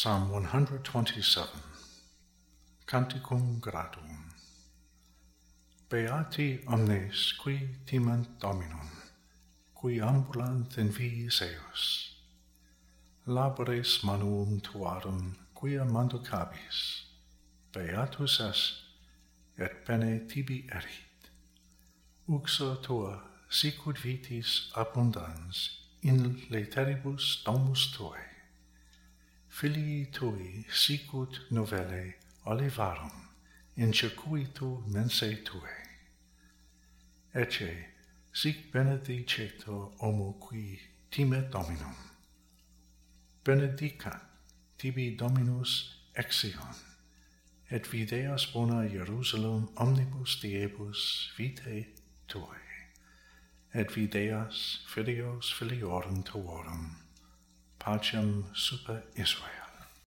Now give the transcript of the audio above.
Psalm 127 Canticum Gratum Beati omnes qui timant Dominum qui ambulant in viis eos labores manuum tuarum quia manducabis beatus es et bene tibi erit. Uxo tua sicut vitis abundans in leteribus domus tuae filii tui sicut novelle olivarum in circuitu mense tue. Ecce, sic benediceto homo qui timet Dominum. Benedicat tibi Dominus exion, et videas bona Jerusalem omnibus diebus vitae tuae, et videas filios filiorum tuorum, pacem super Israel.